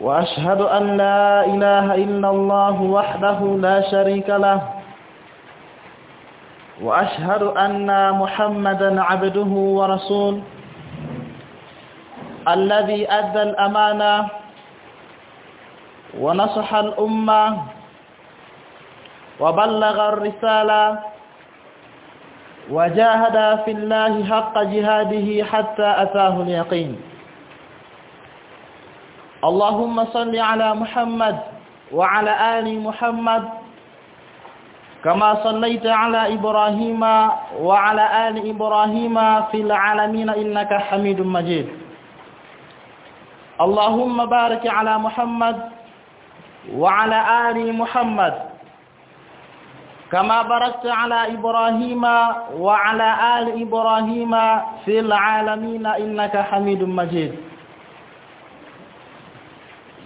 وأشهد أن لا إله إلا الله وحده لا شريك له. وأشهد أن محمدا عبده ورسوله الذي أدى الأمانة ونصح الأمة وبلغ الرسالة وجاهد في الله حق جهاده حتى أتاه اليقين. اللهم صل على محمد وعلى آل محمد كما صليت على إبراهيم وعلى آل إبراهيم في العالمين إنك حميد مجيد. اللهم بارك على محمد وعلى آل محمد كما باركت على إبراهيم وعلى آل إبراهيم في العالمين إنك حميد مجيد.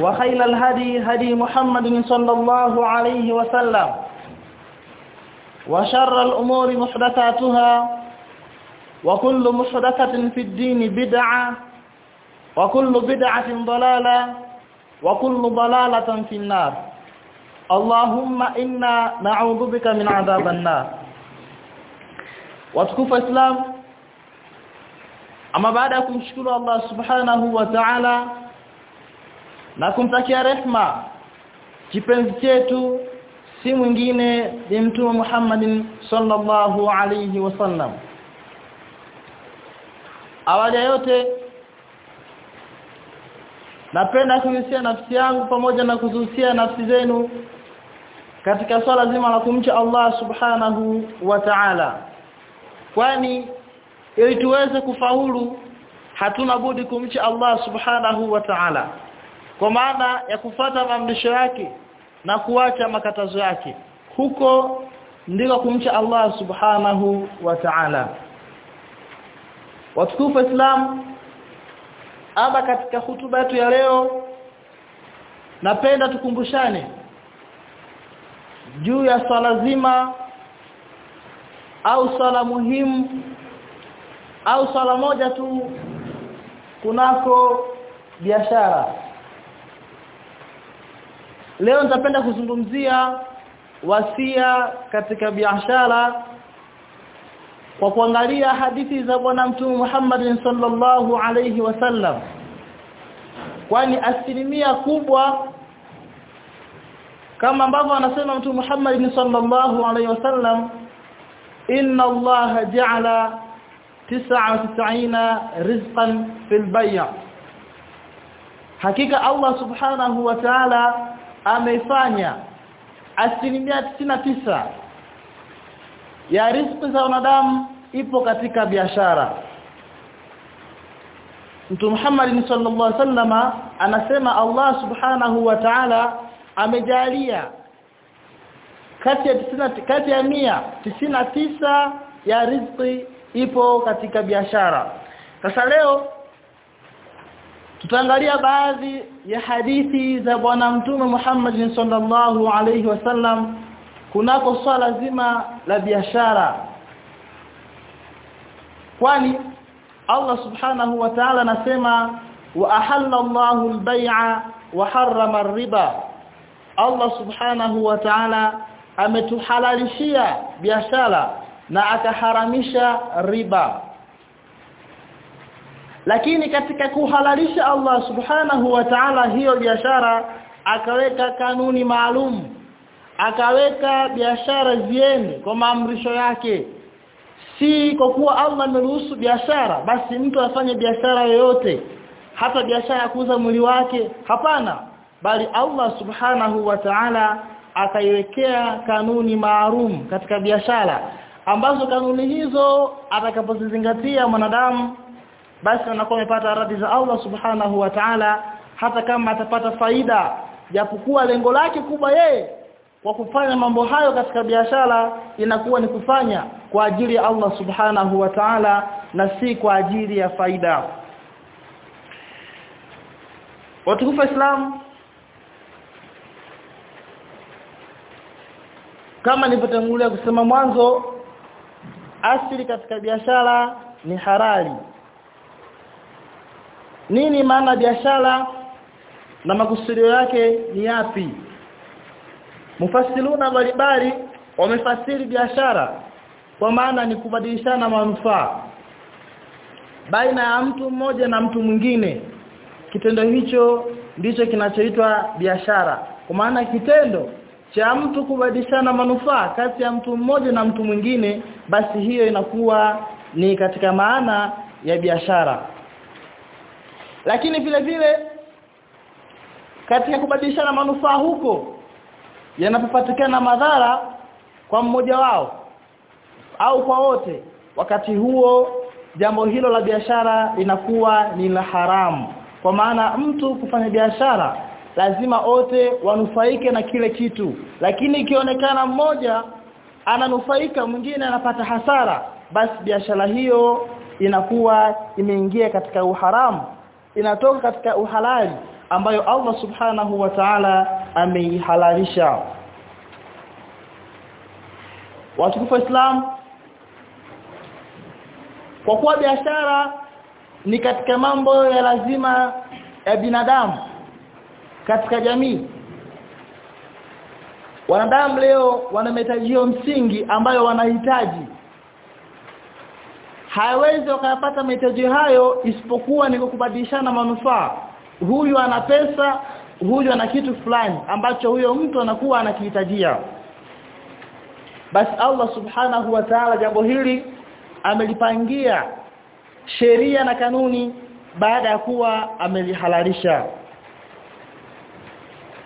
وخير الهدي هدي محمد صلى الله عليه وسلم. وشر الأمور محدثاتها وكل محدثة في الدين بدعة وكل بدعة ضلالة وكل ضلالة في النار. اللهم إنا نعوذ بك من عذاب النار. وتكفى إسلام baada ya kumshukuru Allah subhanahu wa ta'ala na kumtakia rehma kipenzi chetu si mwingine ni mtume Muhammadin sallallahu alayhi wasallam awali yote napenda kuhusia nafsi yangu pamoja na kuzuhusia nafsi zenu katika swala zima la kumcha Allah subhanahu wa ta'ala. Kwani ili tuweze kufaulu hatuna budi kumcha Allah subhanahu wa ta'ala kwa maana ya kufata maamrisho yake na kuacha makatazo yake. Huko ndiko kumcha Allah subhanahu wa ta'ala. Watukufu Islam ama katika hutuba yetu ya leo napenda tukumbushane juu ya swala zima au swala muhimu au swala moja tu kunako biashara leo nitapenda kuzungumzia wasia katika biashara kwa kuangalia hadithi za bwana mtume Muhammad sallallahu alayhi wasallam kwani asilimia kubwa kama ambavyo anasema mtume Muhammad sallallahu alayhi wasallam inna allaha ja'ala 99 rizqan fil bay' hakika Allah subhanahu wa ta'ala ameifanya. Tisa ya riziki za wanadamu ipo katika biashara. Mtume Muhammad sallallahu alaihi wasallama anasema Allah subhanahu wa ta'ala amejalia kati ya tisina, kati ya mia tisina tisa ya riziki ipo katika biashara. Sasa leo tutaangalia baadhi ya hadithi za bwana mtume Muhammad sallallahu alaihi wasallam kunako swala zima la biashara. Kwani Allah subhanahu wa ta'ala anasema wa ahalla Allahu al-bay'a wa harrama ar-riba. Allah subhanahu wa ta'ala ametuhalalishia biashara na akaharamisha riba lakini katika kuhalalisha Allah subhanahu wa ta'ala hiyo biashara akaweka kanuni maalum. Akaweka biashara zieni kwa maamrisho yake. Si kwa kuwa Allah ameruhusu biashara basi mtu afanye biashara yoyote. Hata biashara ya kuuza mwili wake hapana. Bali Allah subhanahu wa ta'ala akaiwekea kanuni maalum katika biashara ambazo kanuni hizo atakapozizingatia mwanadamu basi anakuwa amepata radhi za Allah subhanahu wa ta'ala hata kama atapata faida japokuwa lengo lake kubwa yeye kwa kufanya mambo hayo katika biashara inakuwa ni kufanya kwa ajili ya Allah subhanahu wa ta'ala na si kwa ajili ya faida. Watukufu Islam kama nilivyotangulia kusema mwanzo asili katika biashara ni halali nini maana biashara? Na makusudio yake ni yapi? Mufasiluna mbalimbali wamefasiri biashara kwa maana ni kubadilishana manufaa baina ya mtu mmoja na mtu mwingine. Kitendo hicho ndicho kinachoitwa biashara. Kwa maana kitendo cha mtu kubadilishana manufaa kati ya mtu mmoja na mtu mwingine basi hiyo inakuwa ni katika maana ya biashara lakini vile vile katika kubadilishana manufaa huko yanapopatikana madhara kwa mmoja wao au kwa wote wakati huo jambo hilo la biashara linakuwa ni la haramu. Kwa maana mtu kufanya biashara lazima wote wanufaike na kile kitu. Lakini ikionekana mmoja ananufaika mwingine anapata hasara basi biashara hiyo inakuwa imeingia katika uharamu inatoka katika uhalali ambayo Allah subhanahu wa ta'ala ameihalalisha. Watukufu wa Islam kwa kuwa biashara ni katika mambo ya lazima ya binadamu katika jamii. Wanadamu leo wana msingi ambayo wanahitaji hawezi wakayapata mahitaji hayo isipokuwa ni kubadilishana manufaa. Huyu ana pesa huyu ana kitu fulani ambacho huyo mtu anakuwa anakihitajia. Basi Allah subhanahu wa ta'ala jambo hili amelipangia sheria na kanuni baada ya kuwa amelihalalisha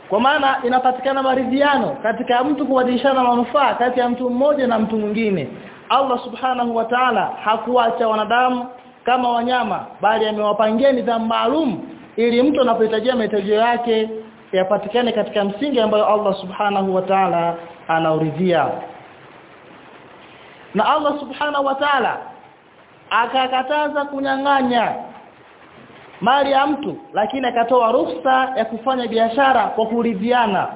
kwa maana inapatikana maridhiano katika mtu kubadilishana manufaa kati ya mtu mmoja na mtu mwingine Allah subhanahu wa ta'ala hakuacha wanadamu kama wanyama bali amewapangia nidhamu maalum ili mtu anapohitajia mahitaji yake yapatikane katika msingi ambayo Allah subhanahu wa ta'ala anauridhia. Na Allah subhanahu wa ta'ala akakataza kunyang'anya mali ya mtu lakini akatoa ruhusa ya kufanya biashara kwa kuridhiana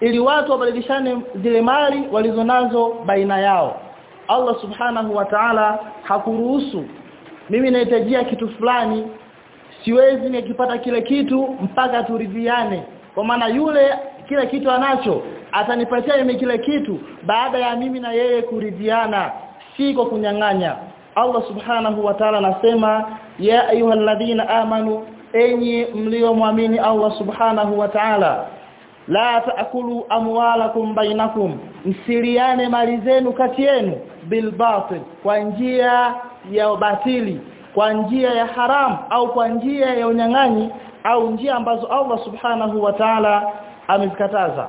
ili watu wabadilishane zile mali walizonazo baina yao Allah subhanahu wa ta'ala hakuruhusu. Mimi nahitajia kitu fulani siwezi nikipata kile kitu mpaka turidhiane. Kwa maana yule kile kitu anacho atanipatia mimi kile kitu baada ya mimi na yeye kuridhiana si kwa kunyang'anya. Allah subhanahu wa ta'ala anasema ya ayyuhalladhina amanu enyi mliomwamini Allah subhanahu wa ta'ala la taakulu amwalakum bainakum msiliane mali zenu kati yenu bil batil kwa njia ya ubatili kwa njia ya haram au kwa njia ya unyang'anyi au njia ambazo Allah subhanahu wa ta'ala amezikataza.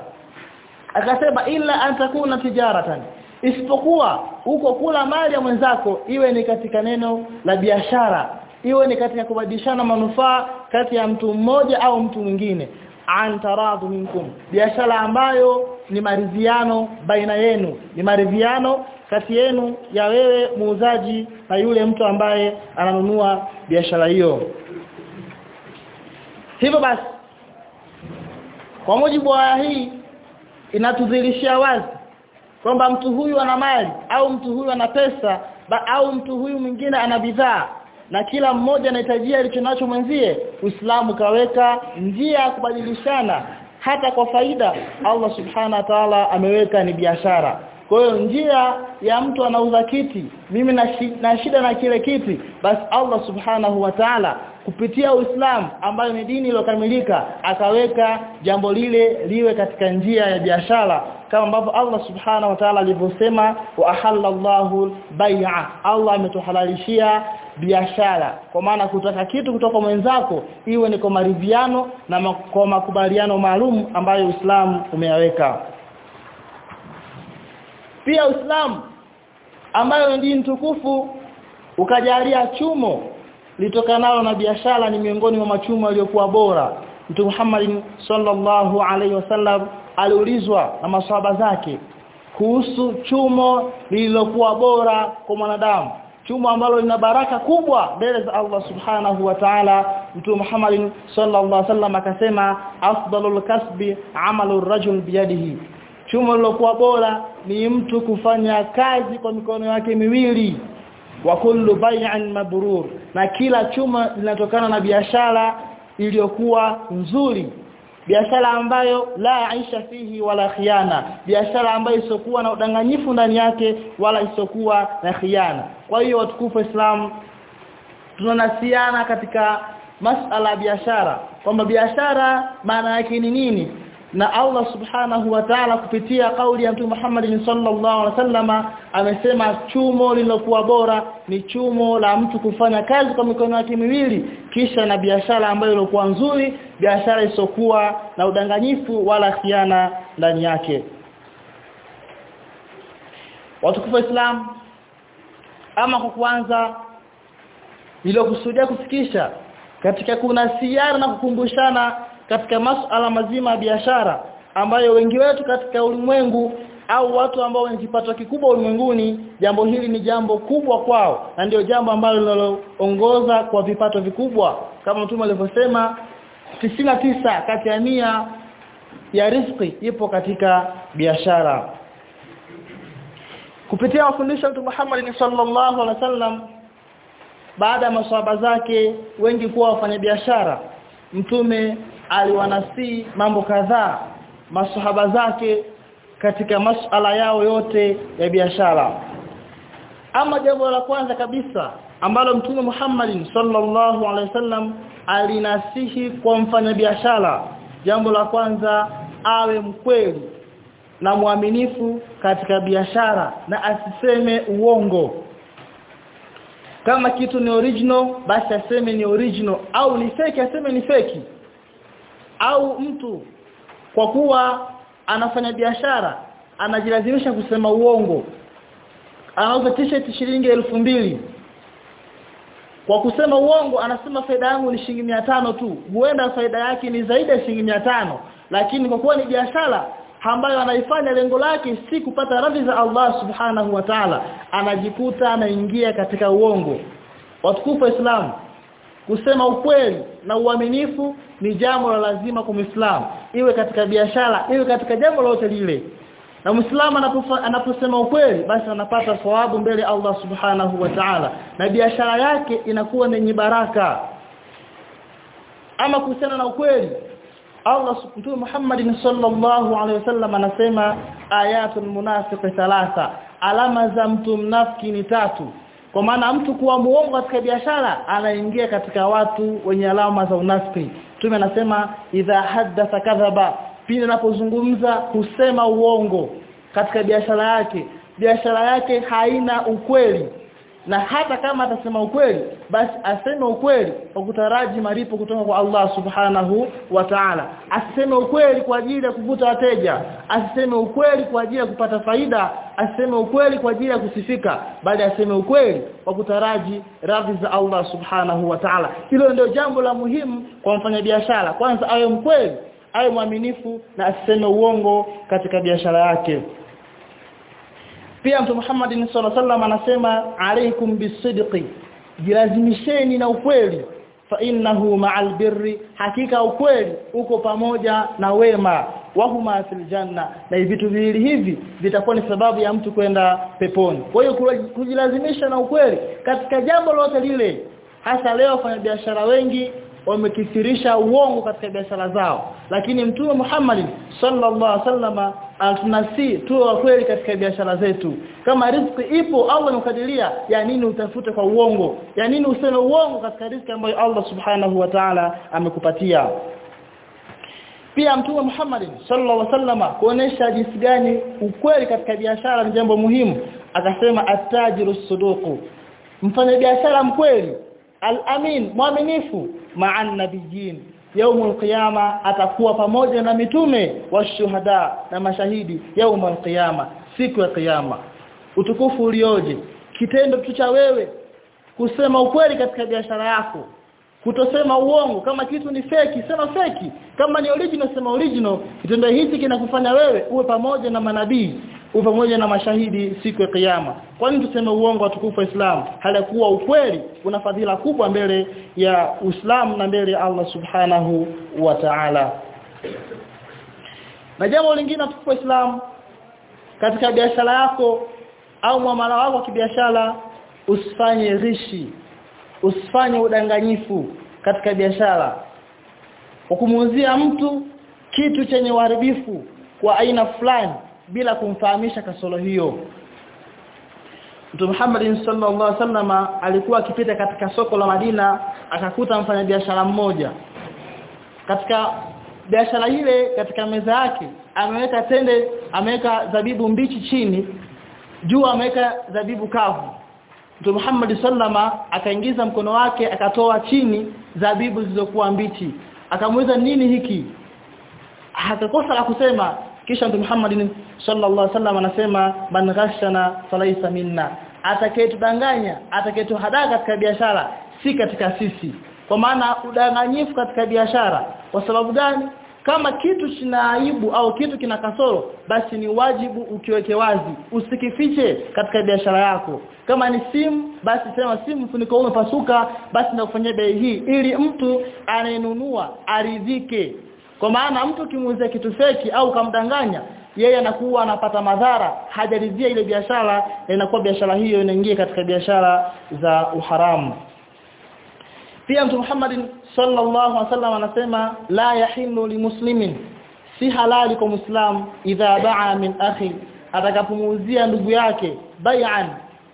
Akasema illa antakuna tijaratan. Isipokuwa uko kula mali ya mwenzako iwe ni katika neno la biashara iwe ni katika kubadilishana manufaa kati ya mtu mmoja au mtu mwingine. Antaradhu minkum biashara ambayo ni maridhiano baina yenu ni maridhiano kati yenu ya wewe muuzaji na yule mtu ambaye ananunua biashara hiyo. Hivyo basi kwa mujibu wa hii inatudhilishia wazi kwamba mtu huyu ana mali au mtu huyu ana pesa ba, au mtu huyu mwingine ana bidhaa na kila mmoja anahitajia alichonacho mwenzie Uislamu kaweka njia ya kubadilishana. Hata kwa faida Allah subhana wa ta'ala ameweka ni biashara kwa hiyo njia ya mtu anauza kiti mimi na, shida na kile kiti basi Allah subhanahu wa ta'ala kupitia Uislamu ambayo ni dini iliyokamilika akaweka jambo lile liwe katika njia ya biashara kama ambavyo Allah subhanahu wa ta'ala alivyosema wa ahallallahu bai'a Allah ametuhalalishia biashara. Kwa maana kutaka kitu kutoka mwenzako iwe ni kwa maridhiano na kwa makubaliano maalum ambayo Uislamu umeyaweka pia Uislamu ambayo ni tukufu ukajalia chumo litokanalo na biashara ni miongoni mwa machumo yaliyokuwa bora. Mtume Muhammad sallallahu alaihi wasallam aliulizwa na maswahaba zake kuhusu chumo lililokuwa bora kwa mwanadamu chumo ambalo lina baraka kubwa mbele za Allah subhanahu wa ta'ala. Mtume Muhammad sallallahu alaihi wasallam akasema afdalul kasbi amalu rajul biyadihi chumo lilokuwa bora ni mtu kufanya kazi kwa mikono yake miwili. Wa kullu bai'an mabrur. Na kila chuma linatokana na biashara iliyokuwa nzuri. Biashara ambayo la aisha fihi wala khiana biashara ambayo isokuwa na udanganyifu ndani yake wala isokuwa na khiana kwa hiyo watukufu Islam tunanasiana katika masala ya biashara. Kwamba biashara maana yake ni nini na Allah subhanahu wa ta'ala kupitia kauli ya Mtume Muhammad sallallahu alaihi wasallama amesema chumo lilokuwa bora ni chumo la mtu kufanya kazi kwa mikono yake miwili kisha na biashara ambayo ilikuwa nzuri biashara isokuwa na udanganyifu wala khiana ndani yake. Watukufu Islam ama kwa kwanza nilokusudia kufikisha katika kuna siara na kukumbushana katika masuala mazima ya biashara ambayo wengi wetu katika ulimwengu au watu ambao wenye kipato kikubwa ulimwenguni jambo hili ni jambo kubwa kwao na ndio jambo ambalo linaloongoza kwa vipato vikubwa. Kama mtume alivyosema tisa kati ya mia ya riziki ipo katika biashara. Kupitia mafundisho Mtume Muhammad sallallahu alaihi wasallam baada ya maswahaba zake wengi kuwa wafanya biashara mtume aliwanasi mambo kadhaa masahaba zake katika masuala yao yote ya biashara. Ama jambo la kwanza kabisa ambalo mtume Muhammad sallallahu alaihi wasallam alinasihi kwa mfanyabiashara jambo la kwanza awe mkweli na mwaminifu katika biashara na asiseme uongo. Kama kitu ni original basi aseme ni original au ni fake aseme ni fake au mtu kwa kuwa anafanya biashara anajilazimisha kusema uongo anauza t-shirt shilingi mbili. Kwa kusema uongo anasema faida yangu ni shilingi tano tu. Huenda faida yake ni zaidi ya shilingi tano. Lakini kwa kuwa ni biashara ambayo anaifanya lengo lake si kupata radhi za Allah subhanahu wa ta'ala anajikuta anaingia katika uongo. Watukufu Islam kusema ukweli na uaminifu ni jambo la lazima kwa Muislamu iwe katika biashara iwe katika jambo lolote lile. Na Muislamu anaposema ukweli basi anapata thawabu mbele Allah subhanahu wa ta'ala na biashara yake inakuwa yenye baraka. Ama kuhusiana na ukweli Allah Mtume Muhammad sallallahu alaihi wasallam anasema ayatul munafiqi thalatha alama za mtu mnafiki ni tatu kwa maana mtu kuwa muongo katika biashara anaingia katika watu wenye alama za unafiki. Tume anasema idha haddatha kadhaba. Pindi anapozungumza husema uongo katika biashara yake. Biashara yake haina ukweli na hata kama atasema ukweli basi aseme ukweli kwa kutaraji malipo kutoka kwa Allah subhanahu wa ta'ala. Aseme ukweli kwa ajili ya kuvuta wateja. Aseme ukweli kwa ajili ya kupata faida. Aseme ukweli kwa ajili ya kusifika. Bali aseme ukweli kwa kutaraji radhi za Allah subhanahu wa ta'ala. Hilo ndio jambo la muhimu kwa mfanyabiashara. Kwanza awe mkweli awe mwaminifu na aseme uongo katika biashara yake pia mtume Muhammad sallallahu alaihi wasallam anasema alaikum bisidqi jilazimisheni na ukweli fa innahu ma'al birri hakika ukweli uko pamoja na wema wahuma fil janna. Na vitu viwili hivi vitakuwa ni sababu ya mtu kwenda peponi. Kwa hiyo kujilazimisha na ukweli katika jambo lote lile hasa leo wafanyabiashara wengi wamekithirisha uongo katika biashara zao. Lakini mtume Muhammad sallallahu alaihi wasallam tunasi tuwe kweli katika biashara zetu. Kama riziki ipo Allah amekadiria ya nini utafute kwa uongo? Ya nini useme uongo katika riziki ambayo Allah subhanahu wa ta'ala amekupatia? Pia mtume Muhammad sallallahu alaihi wasallam kuonesha jinsi gani ukweli katika biashara ni jambo muhimu. Akasema atajiru suduku mfanya biashara mkweli al-amin mwaminifu ma'an nabiyyin يوم القيامة atakuwa pamoja na mitume wa shuhada na mashahidi يوم القيامة siku ya kiyama utukufu ulioje? Kitendo tu cha wewe kusema ukweli katika biashara yako kutosema uongo kama kitu ni feki sema feki. Kama ni original sema original. Kitendo hichi kinakufanya wewe uwe pamoja na manabii pamoja na mashahidi siku ya kiyama. Kwani tuseme uongo watukufu wa Islam halikuwa ukweli una fadhila kubwa mbele ya Uislamu na mbele ya Allah subhanahu wa ta'ala. Na jambo lingine watukufu wa Islam katika biashara yako au muamala wako wa kibiashara usifanye rishi usifanye udanganyifu katika biashara. Ukumuuzia mtu kitu chenye uharibifu kwa aina fulani bila kumfahamisha kasoro hiyo. Mtume Muhammad sallallahu alaihi wasallam alikuwa akipita katika soko la Madina akakuta mfanyabiashara mmoja. Katika biashara ile katika meza yake ameweka tende ameweka zabibu mbichi chini juu ameweka zabibu kavu. Mtume Muhammad sallama akaingiza mkono wake akatoa chini zabibu zilizokuwa mbichi. Akamuuliza nini hiki? Akakosa la kusema. Kisha Mtume Muhammad sallallahu alaihi wasallam anasema man ghashana falaisa minna. Atakayetudanganya atakayetuhadaa katika biashara si katika sisi. Kwa maana udanganyifu katika biashara kwa sababu gani? Kama kitu kina aibu au kitu kina kasoro basi ni wajibu ukiweke wazi usikifiche katika biashara yako. Kama ni simu basi sema simu funiko umepasuka basi na ufanye bei hii ili mtu anayenunua aridhike kwa maana mtu kimuuzia kitu feki au kamdanganya yeye anakuwa anapata madhara hajaridhia ile biashara na inakuwa biashara hiyo inaingia katika biashara za uharamu. Pia mtu Muhammad sallallahu alaihi wasallam anasema la yahillu limuslimin si halali kwa muislam idha ba'a min akhi atakapomuuzia ndugu yake bai'an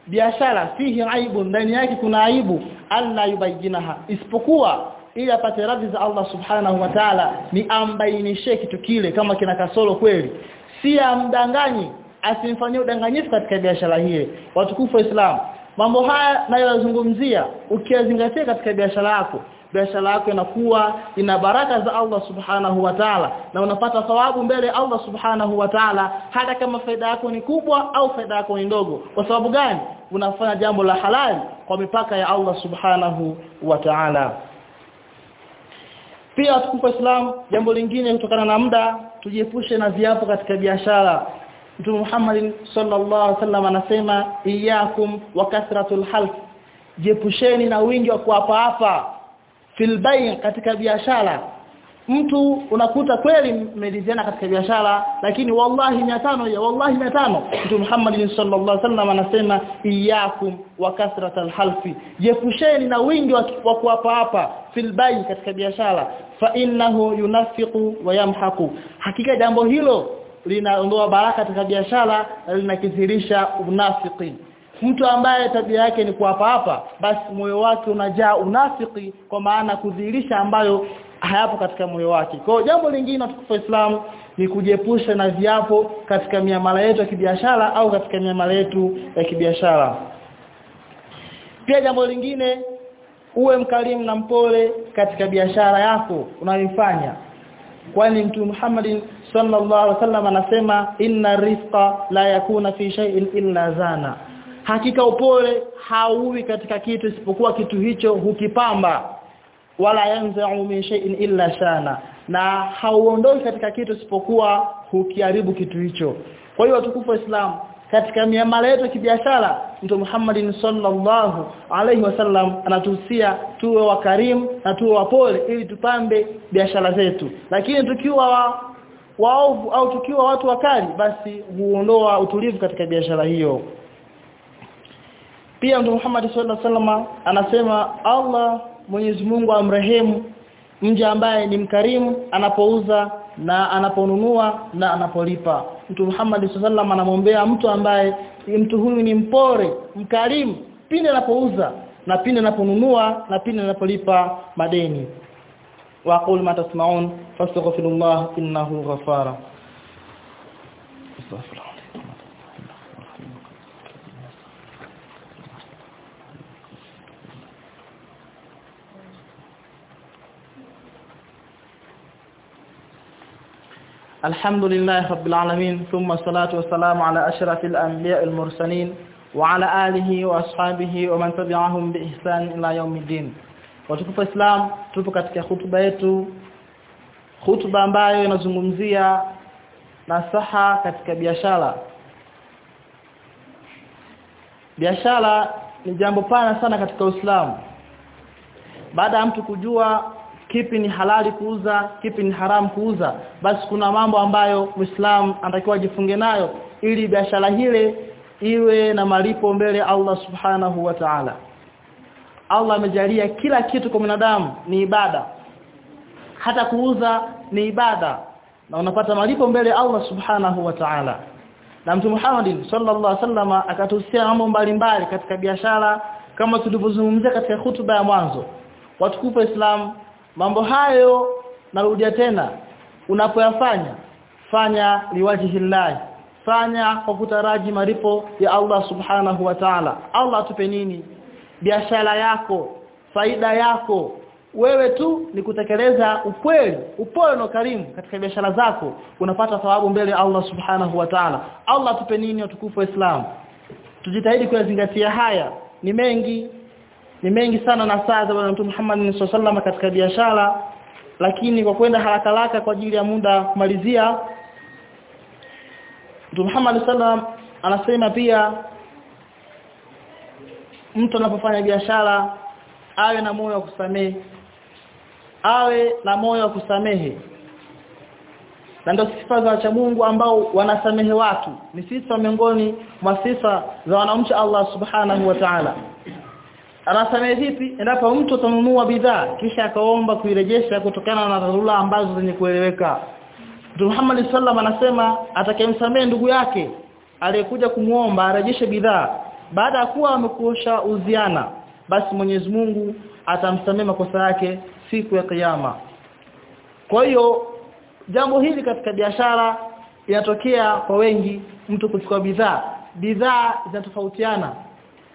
biashara fihi aibu ndani yake kuna aibu alla yubayinaha isipokuwa ili apate radhi za Allah subhanahu wa ta'ala ni ambainishe kitu kile kama kina kasoro kweli. Si amdanganyi asimfanyie udanganyifu katika biashara hii watukufu wa Islam mambo haya nayozungumzia ukiazingatia katika biashara yako biashara yako inakuwa ina baraka za Allah subhanahu wa ta'ala na unapata thawabu mbele Allah subhanahu wa ta'ala hata kama faida yako ni kubwa au faida yako ni ndogo. Kwa sababu gani? Unafanya jambo la halali kwa mipaka ya Allah subhanahu wa ta'ala pia watukufu Islam jambo lingine kutokana na muda tujiepushe na viapo katika biashara. Mtume Muhammad sallallahu alaihi wasallam anasema iyakum wa kasratul half jiepusheni na wingi wa kuapa hapa. Fil bay' katika biashara mtu unakuta kweli mmeliziana katika biashara lakini wallahi 500 ya wallahi 500 Mtume Muhammad sallallahu alaihi wasallam anasema iyakum wa kasratal halfi jiepusheni na wingi wa kuapa hapa fil bay' katika biashara. Fa innahu yunafiqu wa yamhaku. Hakika jambo hilo linaondoa baraka katika biashara na linakithirisha unafiki. Mtu ambaye tabia yake ni kuapa hapa basi moyo wake unajaa unafiki kwa maana kudhihirisha ambayo hayapo katika moyo wake. Kwa jambo lingine tukufu Islam ni kujiepusha na viapo katika miamala yetu ya kibiashara au katika miamala yetu ya kibiashara. Pia jambo lingine uwe mkarimu na mpole katika biashara yako unayoifanya. Kwani mtume Muhammad sallallahu alaihi wasallam anasema inna rifqa la yakuna fi shay'in illa zana. Hakika upole hauwi katika kitu isipokuwa kitu hicho hukipamba wala yanza'u min shay'in illa shana. Na hauondoi katika kitu isipokuwa hukiharibu kitu hicho. Kwa hiyo watukufu wa Islam katika miamala yetu ya kibiashara mtu Muhammad sallallahu alaihi wasallam anatuhusia tuwe wakarimu na tuwe wapole ili tupambe biashara zetu. Lakini tukiwa wa, waovu au tukiwa watu wakali basi huondoa utulivu katika biashara hiyo. Pia mtu Muhammad sallallahu alaihi wasallam anasema Allah Mwenyezi Mungu amrehemu mja ambaye ni mkarimu anapouza na anaponunua na anapolipa. Mtu Muhammad sallallahu anamwombea mtu ambaye mtu huyu ni mpore mkarimu pindi anapouza na pindi anaponunua na pindi anapolipa madeni. Waqul ma tasma'un fastaghfirullah innahu ghafara الحمد لله رب العالمين ثم الصلاة والسلام على أشرف الأنبياء المرسلين وعلى آله وأصحابه ومن تبعهم بإحسان إلى يوم الدين watukufu Islam tupo katika hutuba yetu hutuba ambayo inazungumzia nasaha katika biashara biashara ni jambo pana sana katika Uislamu baada ya mtu kujua kipi ni halali kuuza kipi ni haramu kuuza. Basi kuna mambo ambayo Muislam anatakiwa ajifunge nayo ili biashara hile iwe na malipo mbele Allah Subhanahu wa Ta'ala. Allah amejalia kila kitu kwa binadamu ni ibada. Hata kuuza ni ibada. Na unapata malipo mbele Allah Subhanahu wa Ta'ala. Na Mtume Muhammad sallallahu alaihi wasallam akatuhusia mambo mbalimbali katika biashara kama tulivyozungumzia katika hutuba ya mwanzo. Watukufu Islam mambo hayo narudia tena unapoyafanya fanya liwajihillah fanya kwa kutaraji maripo ya Allah subhanahu wa ta'ala. Allah atupe nini? Biashara yako faida yako. Wewe tu ni kutekeleza ukweli upole na karimu katika biashara zako. Unapata thawabu mbele Allah subhanahu wa ta'ala. Allah atupe nini utukufu wa Islam? Tujitahidi kuyazingatia haya. Ni mengi ni mengi sana na saa za Bwana Mtume Muhammad sallallahu katika biashara lakini kwa kwenda haraka haraka kwa ajili ya muda kumalizia Mtume Muhammad sallallahu anasema pia mtu anapofanya biashara awe na moyo wa kusamehe. Awe na moyo wa kusamehe. Na ndio sifa za wacha Mungu ambao wanasamehe watu. Ni sifa miongoni mwa sifa za wanamcha Allah subhanahu wa ta'ala anasamehe vipi? Endapo mtu atanunua bidhaa kisha akaomba kuirejesha kutokana na dharura ambazo zenye kueleweka. Mtume Muhammad sallam anasema atakayemsamehe ndugu yake aliyekuja kumuomba arejeshe bidhaa baada ya kuwa amekuosha uziana basi Mwenyezi Mungu atamsamehe makosa yake siku ya kiyama. Kwa hiyo jambo hili katika biashara inatokea kwa wengi mtu kuchukua bidhaa. Bidhaa zinatofautiana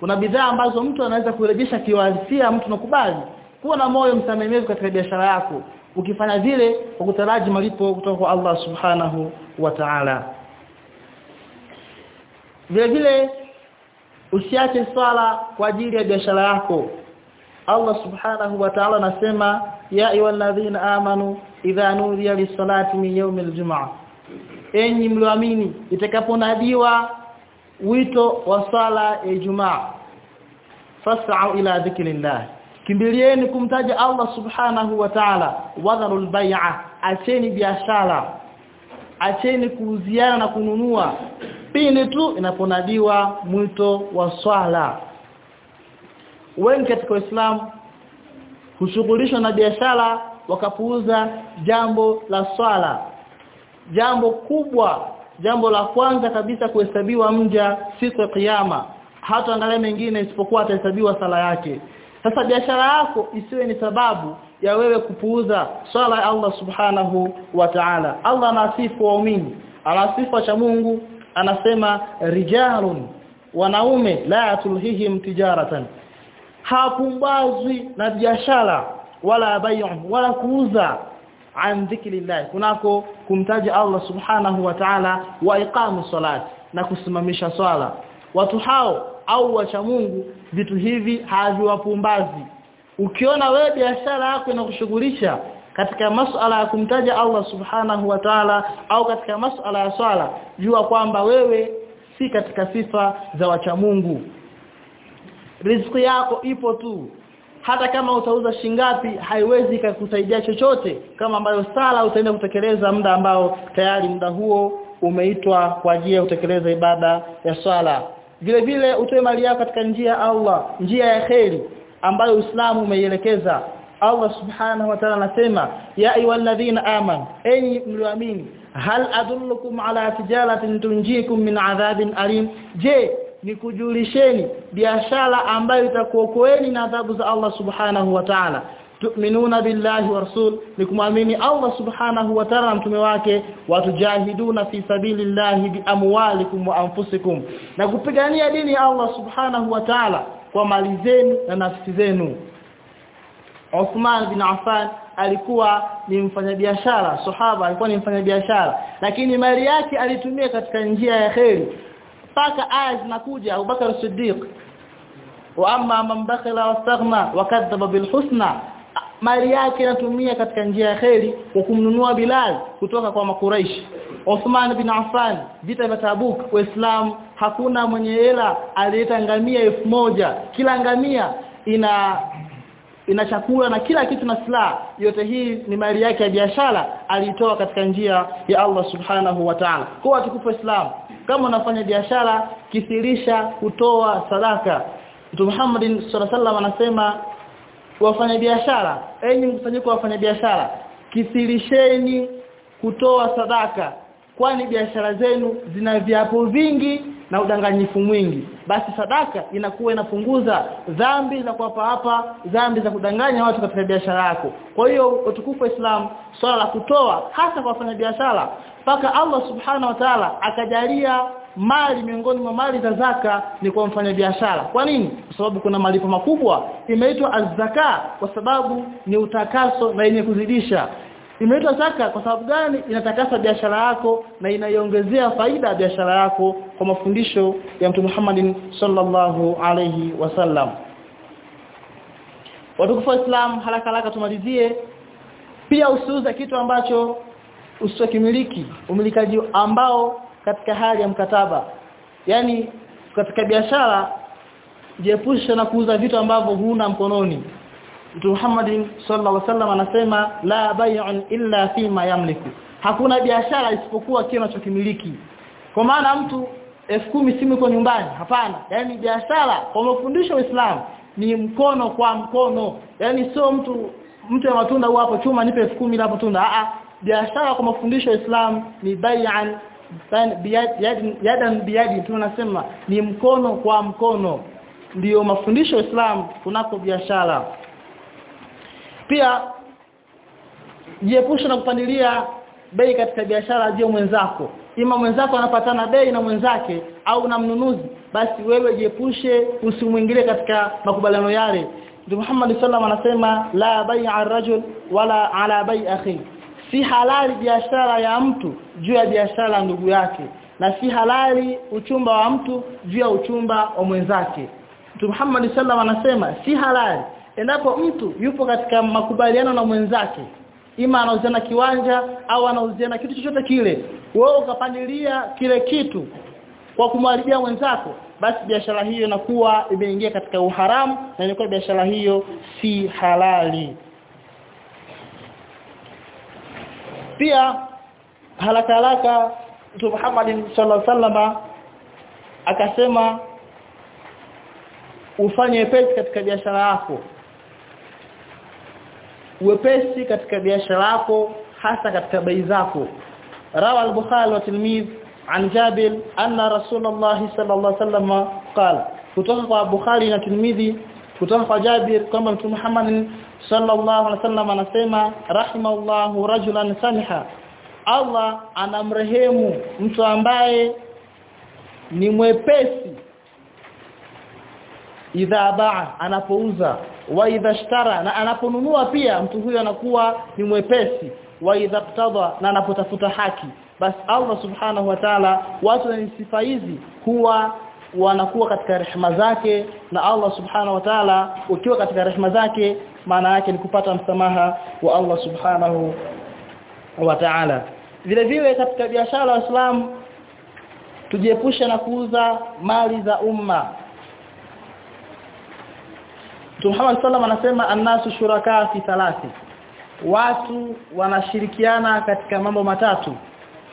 kuna bidhaa ambazo mtu anaweza kurejesha kiwasia mtu nakubali kuwa na moyo msamehevu katika biashara yako ukifanya vile kwa kutaraji malipo kutoka kwa Allah subhanahu wa ta'ala. Vile vile usiache swala kwa ajili ya biashara yako. Allah subhanahu wa ta'ala anasema ya ayyuhalladhina amanu idha nudiya lis-salati min yawmil jum'ah enyi mlioamini itakaponadiwa wito wa sala ya Ijumaa. Fas'au ila dhikrillah. Kimbilieni kumtaja Allah subhanahu wa ta'ala. Wadharul bai'a acheni biashara. Acheni kuuziana na kununua. Pindi tu inaponadiwa mwito wa swala. Wengi katika Uislamu hushughulishwa na biashara wakapuuza jambo la swala. Jambo kubwa jambo la kwanza kabisa kuhesabiwa mja siku ya kiyama. Hata angalia mengine isipokuwa atahesabiwa sala yake. Sasa biashara yako isiwe ni sababu ya wewe kupuuza swala ya Allah subhanahu wa ta'ala. Allah anasifu waumini anasifu cha Mungu. Anasema rijalun wanaume la tulhihim tijaratan. Hapumbazwi na biashara wala bayu wala kuuza an dhikrillah. Kunako kumtaja Allah subhanahu wa ta'ala wa iqamu salat na kusimamisha swala. Watu hao au wacha Mungu vitu hivi haviwapumbazi. Ukiona wewe biashara yako inakushughulisha katika masuala ya kumtaja Allah subhanahu wa ta'ala au katika masuala ya swala jua kwamba wewe si katika sifa za wacha Mungu. Riziki yako ipo tu hata kama utauza shingapi haiwezi kukusaidia chochote kama ambayo sala utaenda kutekeleza muda ambao tayari muda huo umeitwa kwa ajili ya kutekeleza ibada ya swala. Vile vile utoe mali yako katika njia ya Allah njia ya kheri ambayo Uislamu umeielekeza. Allah subhanahu wa ta'ala anasema ya ayyuhalladhina aman enyi mlioamini hal adullukum ala tijaratin tunjikum min adhabin alim? Je nikujulisheni biashara ambayo itakuokoeni na adhabu za Allah subhanahu wa ta'ala. Tu'minuna billahi wa rasul nikumwamini Allah subhanahu wa ta'ala mtume wake. Watujahiduna fi sabilillahi bi amwalikum wa anfusikum. Na kupigania dini ya Allah subhanahu wa ta'ala kwa mali zenu na nafsi zenu. Uthman bin Affan alikuwa ni mfanyabiashara sahaba alikuwa ni mfanyabiashara. Lakini mali yake alitumia katika njia ya kheri mpaka aya zinakuja Abubakar Siddiq wa amma man bakhala wastaghna wakadhaba bilhusna mali yake inatumia katika njia ya kheri kwa kumnunua Bilal kutoka kwa makuraishi Uthman bin Affan vita vya Tabuk waislamu hakuna mwenye hela alileta ngamia elfu moja. Kila ngamia ina ina chakula na kila kitu na silaha. Yote hii ni mali yake ya biashara aliitoa katika njia ya Allah subhanahu wa ta'ala. Kwa watukufu Islam kama unafanya biashara kisirisha kutoa sadaka. Mtume Muhammad sallallahu anasema wafanya biashara enyi mkusanyiko wa wafanya biashara kisirisheni kutoa sadaka kwani biashara zenu zina viapo vingi na udanganyifu mwingi. Basi sadaka inakuwa inapunguza dhambi za kuapa hapa dhambi za kudanganya watu katika biashara yako. Kwa hiyo utukufu wa Islam swala la kutoa hasa kwa wafanyabiashara mpaka Allah subhanahu wa ta'ala akajalia mali miongoni mwa mali za zaka ni kwa mfanyabiashara. Kwa nini? Kwa sababu kuna malipo makubwa imeitwa az-zaka kwa sababu ni utakaso na yenye kuzidisha imeitwa zaka kwa sababu gani? Inatakasa biashara yako na inaiongezea faida biashara yako kwa mafundisho ya Mtume Muhammad sallallahu alayhi wasallam Watukufu wa Islam haraka haraka tumalizie. Pia usiuze kitu ambacho usichokimiliki umilikaji ambao katika hali ya mkataba. Yani katika biashara jiepushe na kuuza vitu ambavyo huna mkononi Mtume Muhammad sallallahu alaihi wasallam anasema la bay'un illa fima yamliku. Hakuna biashara isipokuwa kile unachokimiliki. Kwa maana mtu 10,000 simu iko nyumbani, hapana. Yaani biashara kwa mafundisho Uislamu ni mkono kwa mkono. Yaani sio mtu mtu ya matunda huwa hapo chuma nipe 10,000 hapo tunda. Ah biashara kwa mafundisho ya Uislamu ni bay'an yadan biyadi tunasema ni mkono kwa mkono. Ndiyo mafundisho ya Uislamu kunako biashara pia jiepushe na kupandilia bei katika biashara je mwenzako. Ima mwenzako anapatana bei na mwenzake au na mnunuzi basi wewe jiepushe usimwingilie katika makubaliano yale. Mtume Muhammad sallam anasema la bai'a ar-rajul wala ala bai akhi. Si halali biashara ya mtu juu ya biashara ndugu yake na si halali uchumba wa mtu juu ya uchumba wa mwenzake. Mtume Muhammad sallam anasema si halali endapo mtu yupo katika makubaliano na mwenzake ima anauziana kiwanja au anauziana kitu chochote kile wewe ukapandilia kile kitu kwa kumharibia mwenzako basi biashara hiyo inakuwa imeingia katika uharamu na inakuwa biashara hiyo si halali. Pia haraka haraka Mtume Muhammad sallallahu alaihi wasallam akasema ufanye pesa katika biashara yako wepesi katika biashara yako hasa katika bei zako. Rawa al-bukhari wa tilmidh an jabir anna rasulullah sallallahu alaihi wasallam qala kutoka kwa bukhari na tilmidhi kutoka kwa jabir kwamba mtume Muhammad sallallahu alaihi wasallam anasema rahimallahu rajulan samiha. Allah anamrehemu mtu ambaye ni mwepesi. Idha baa anapouza wa idha na anaponunua pia mtu huyo anakuwa ni mwepesi. Wa idha qtadha na anapotafuta haki. Basi Allah subhanahu wa ta'ala watu wenye sifa hizi huwa wanakuwa katika rehema zake. Na Allah subhanahu wa ta'ala ukiwa katika rehema zake maana yake ni kupata msamaha wa Allah subhanahu wa ta'ala. Vile vile katika biashara wa Islam tujiepushe na kuuza mali za umma Mtume Muhammad sallam anasema annasu shuraka fi thalathi. Watu wanashirikiana katika mambo matatu.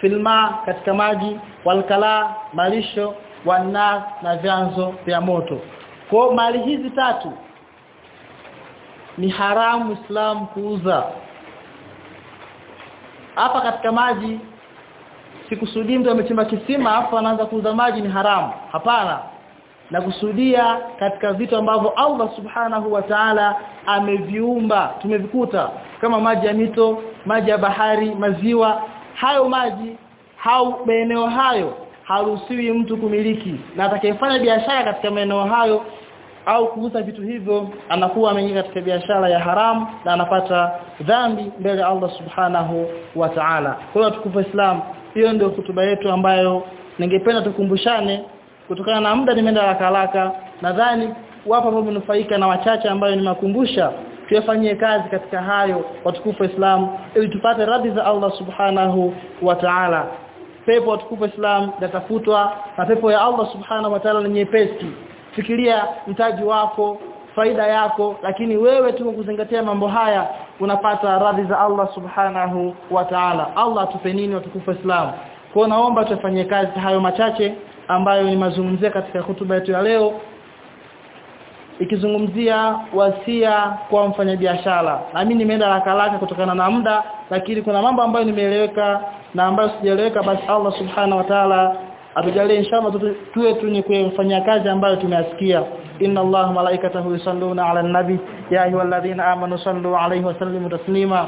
Filma katika maji. Walkala malisho. Wana na vyanzo vya moto. Kwa mali hizi tatu ni haramu Islam kuuza. Hapa katika maji sikusudii mtu amechimba kisima afu anaanza kuuza maji ni haramu. Hapana na kusudia katika vitu ambavyo Allah subhanahu wa ta'ala ameviumba tumevikuta kama maji ya mito maji ya bahari maziwa. Hayo maji au maeneo hayo haruhusiwi mtu kumiliki. Na atakayefanya biashara katika maeneo hayo au kuuza vitu hivyo anakuwa ameingia katika biashara ya haramu na anapata dhambi mbele ya Allah subhanahu wa ta'ala. Kwa hiyo tukufu Islam hiyo ndio hotuba yetu ambayo ningependa tukumbushane kutokana na muda nimeenda haraka haraka nadhani wapo ambao mnufaika na wachache ambayo nimakumbusha tuyafanyie kazi katika hayo watukufu Islam ili tupate radhi za Allah subhanahu wa ta'ala. Pepo watukufu Islam natafutwa na pepo ya Allah subhanahu wa ta'ala ni nyepesi. Fikiria mtaji wako faida yako lakini wewe tu kuzingatia mambo haya unapata radhi za Allah subhanahu wa ta'ala. Allah atupe nini watukufu Islam kwa naomba tufanye kazi hayo machache ambayo nimazungumzia katika hutuba yetu ya leo ikizungumzia wasia kwa mfanyabiashara. Na mimi nimeenda haraka kutokana na muda lakini kuna mambo ambayo nimeeleweka na ambayo sijaeleweka basi Allah subhanahu wa ta'ala atujalie inshallah tuwe tu ni kufanya kazi ambayo tumeyasikia. Inna allaha malaikatahu yusalluna ala nabi ya ayyuhalladhina amanu sallu alayhi wa sallimu taslima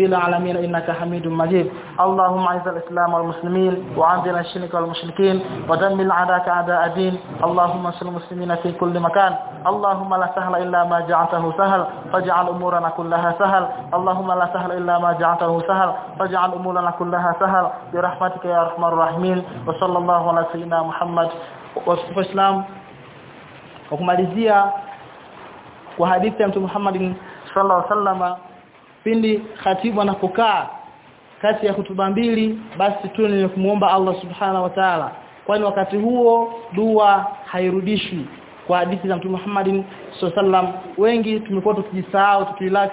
في العالمين إنك حميد مجيد. اللهم أعز الإسلام والمسلمين واعذل الشرك والمشركين ودمر أعداءك أعداء الدين. اللهم انصر المسلمين في كل مكان. اللهم لا سهل إلا ما جعلته سهل. فاجعل أمورنا كلها سهل. اللهم لا سهل إلا ما جعلته سهل. فاجعل أمورنا كلها سهل. برحمتك يا أرحم الراحمين. وصلى الله على سيدنا محمد. واسلام kumalizia kwa hadithi ya Mtume Muhammad sallallahu alaihi wasallam pindi khatibu anapokaa kati ya hutuba mbili basi tu ni kumuomba Allah subhana wa ta'ala. Kwani wakati huo dua hairudishwi. Kwa hadithi za Mtume Muhammad sallam wengi tumekuwa tukijisahau tukirelax.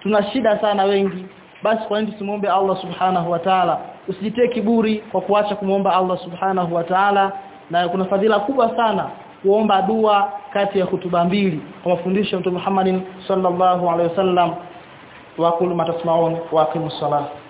Tuna shida sana wengi. Basi kwa nini tusimuombe Allah subhanahu wa ta'ala? Usijitie kiburi kwa kuacha kumuomba Allah subhanahu wa ta'ala. Na kuna fadhila kubwa sana kuomba dua kati ya hutuba mbili. Kwa mafundisho ya Mtume Muhammad sallallahu alaihi wasallam wa kullu ma tasma'un wa aqimus salat